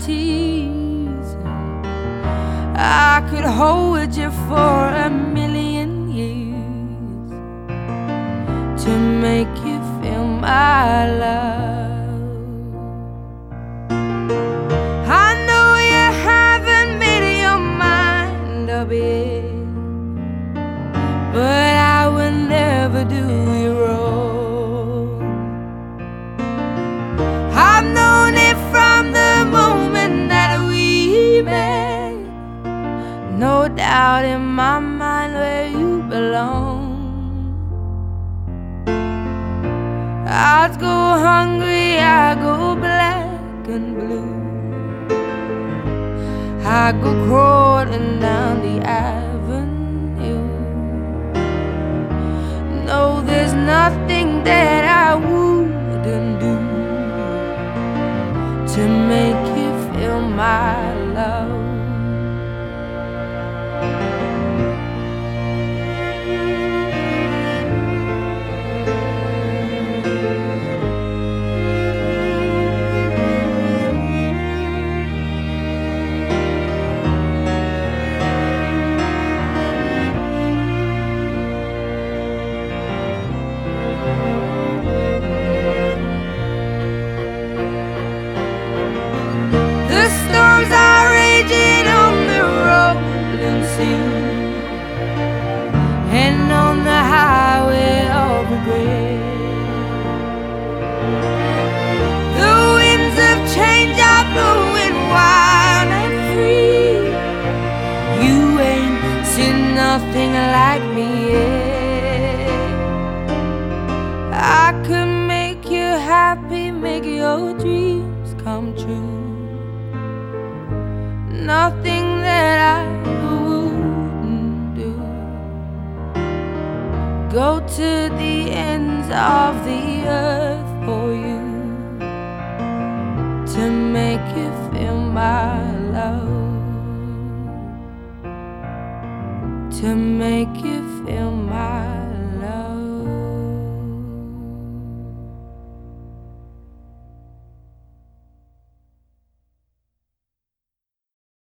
tears, I could hold you for a million years to make you feel my love. I know you haven't made your mind up yet, but I will never do you wrong. No doubt in my mind where you belong. I'd go hungry, I go black and blue. I go crawling down the avenue. No, there's nothing that I wouldn't do to make you feel my dreams come true. Nothing that I wouldn't do. Go to the ends of the earth for you to make you feel my love. To make you